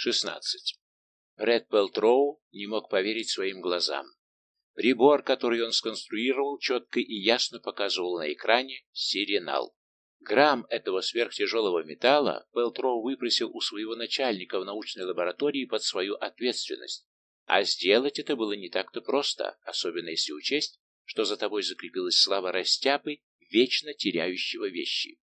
16. Брэд Пелтроу не мог поверить своим глазам. Прибор, который он сконструировал, четко и ясно показывал на экране сиренал. Грамм этого сверхтяжелого металла Пелтроу выпросил у своего начальника в научной лаборатории под свою ответственность. А сделать это было не так-то просто, особенно если учесть, что за тобой закрепилась слава растяпы, вечно теряющего вещи.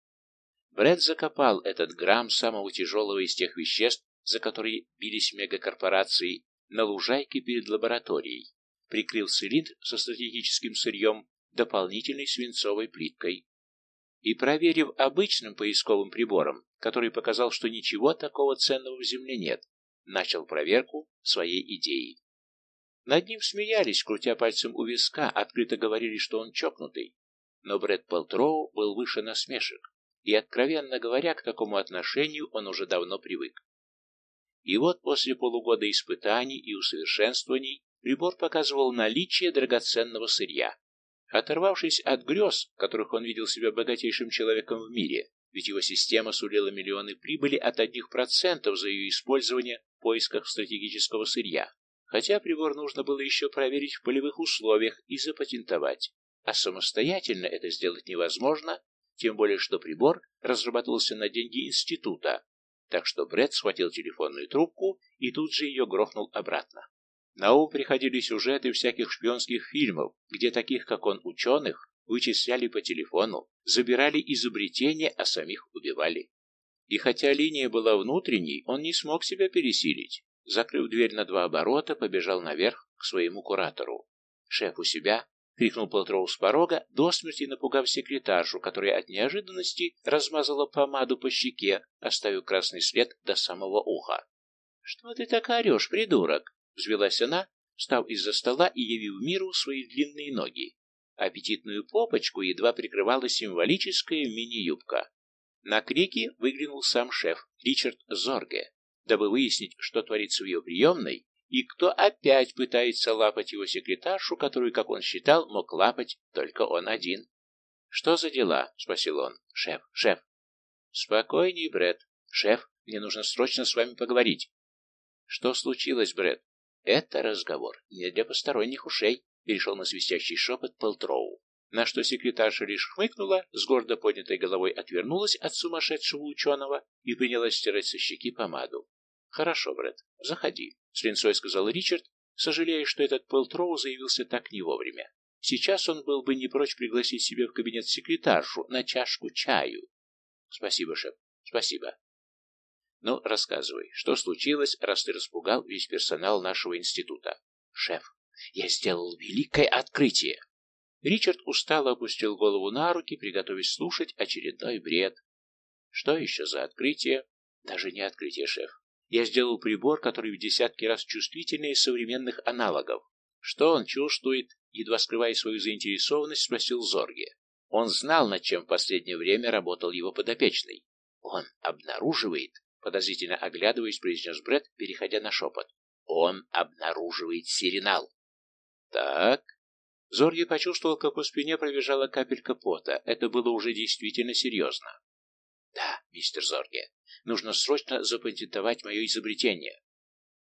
Брэд закопал этот грамм самого тяжелого из тех веществ, за которые бились мегакорпорации, на лужайке перед лабораторией, прикрыл цилиндр со стратегическим сырьем дополнительной свинцовой плиткой и, проверив обычным поисковым прибором, который показал, что ничего такого ценного в Земле нет, начал проверку своей идеи. Над ним смеялись, крутя пальцем у виска, открыто говорили, что он чокнутый. Но Брэд Полтроу был выше насмешек, и, откровенно говоря, к такому отношению он уже давно привык. И вот после полугода испытаний и усовершенствований прибор показывал наличие драгоценного сырья. Оторвавшись от грез, которых он видел себя богатейшим человеком в мире, ведь его система сулила миллионы прибыли от одних процентов за ее использование в поисках стратегического сырья, хотя прибор нужно было еще проверить в полевых условиях и запатентовать, а самостоятельно это сделать невозможно, тем более что прибор разрабатывался на деньги института, так что Брэд схватил телефонную трубку и тут же ее грохнул обратно. На ум приходили сюжеты всяких шпионских фильмов, где таких, как он, ученых, вычисляли по телефону, забирали изобретения, а самих убивали. И хотя линия была внутренней, он не смог себя пересилить. Закрыв дверь на два оборота, побежал наверх к своему куратору. «Шеф у себя?» — крикнул Полтроу с порога, до смерти напугав секретаршу, которая от неожиданности размазала помаду по щеке, оставив красный след до самого уха. «Что ты так орешь, придурок?» Взвелась она, встав из-за стола и явив миру свои длинные ноги. Аппетитную попочку едва прикрывала символическая мини-юбка. На крики выглянул сам шеф, Ричард Зорге, дабы выяснить, что творится в ее приемной, и кто опять пытается лапать его секретаршу, которую, как он считал, мог лапать только он один. «Что за дела?» — спросил он. «Шеф, шеф». «Спокойней, Брэд. Шеф, мне нужно срочно с вами поговорить». «Что случилось, Брэд?» Это разговор не для посторонних ушей, перешел на свистящий шепот Полтроу. На что секретарша лишь хмыкнула, с гордо поднятой головой отвернулась от сумасшедшего ученого и принялась стирать со щеки помаду. «Хорошо, Брэд, заходи», — с линцой сказал Ричард, сожалея, что этот Полтроу заявился так не вовремя. Сейчас он был бы не прочь пригласить себе в кабинет секретаршу на чашку чаю. «Спасибо, шеф, спасибо», ну, рассказывай, что случилось, раз ты распугал весь персонал нашего института? Шеф, я сделал великое открытие. Ричард устало опустил голову на руки, приготовясь слушать очередной бред. Что еще за открытие? Даже не открытие, шеф. Я сделал прибор, который в десятки раз чувствительнее современных аналогов. Что он чувствует? Едва скрывая свою заинтересованность, спросил Зорге. Он знал, над чем в последнее время работал его подопечный. Он обнаруживает Подозрительно оглядываясь, произнес Бред, переходя на шепот. Он обнаруживает сиренал. Так. Зорги почувствовал, как по спине пробежала капелька пота. Это было уже действительно серьезно. Да, мистер Зорге, нужно срочно запатентовать мое изобретение.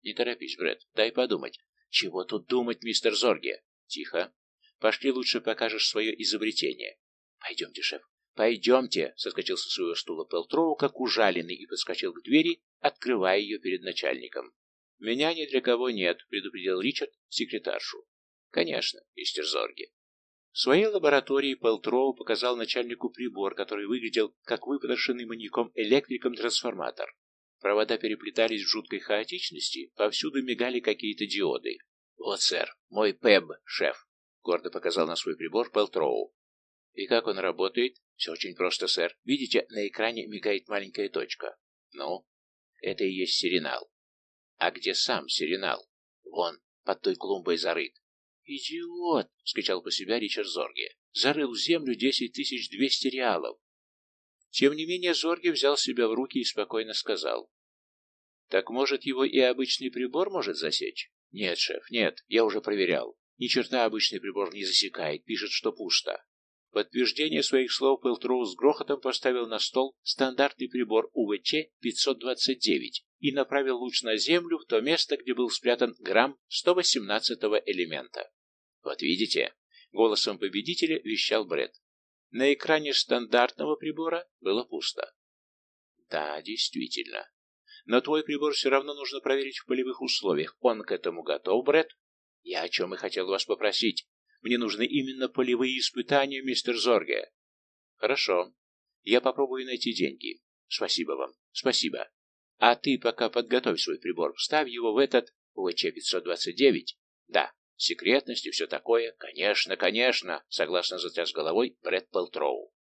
Не торопись, Бред, дай подумать. Чего тут думать, мистер Зорге? Тихо. Пошли лучше покажешь свое изобретение. Пойдемте, шеф. «Пойдемте!» — соскочил со своего стула Пелтроу, как ужаленный, и подскочил к двери, открывая ее перед начальником. «Меня ни для кого нет», — предупредил Ричард секретаршу. «Конечно, мистер Зорги». В своей лаборатории Пелтроу показал начальнику прибор, который выглядел как выпотрошенный маньяком электриком трансформатор. Провода переплетались в жуткой хаотичности, повсюду мигали какие-то диоды. «Вот, сэр, мой ПЭБ, шеф», — гордо показал на свой прибор Пелтроу. «И как он работает?» Все очень просто, сэр. Видите, на экране мигает маленькая точка. Ну, это и есть сиренал. А где сам сиренал? Вон, под той клумбой зарыт. «Идиот!» — скричал по себя Ричард Зорге. «Зарыл в землю десять тысяч двести реалов!» Тем не менее Зорге взял себя в руки и спокойно сказал. «Так, может, его и обычный прибор может засечь?» «Нет, шеф, нет, я уже проверял. Ни черта обычный прибор не засекает, пишет, что пусто подтверждение своих слов Пелтроу с грохотом поставил на стол стандартный прибор УВЧ-529 и направил луч на Землю в то место, где был спрятан грамм 118-го элемента. «Вот видите?» — голосом победителя вещал Бред. На экране стандартного прибора было пусто. «Да, действительно. Но твой прибор все равно нужно проверить в полевых условиях. Он к этому готов, Бред? Я о чем и хотел вас попросить. Мне нужны именно полевые испытания, мистер Зорге. Хорошо. Я попробую найти деньги. Спасибо вам. Спасибо. А ты пока подготовь свой прибор, вставь его в этот УВЧ-529. Да, секретность и все такое. Конечно, конечно, согласно затряс головой Брэд Пелтроу.